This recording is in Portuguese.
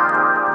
Música